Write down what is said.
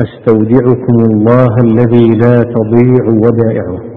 أستودعكم الله الذي لا تضيع ودائعه.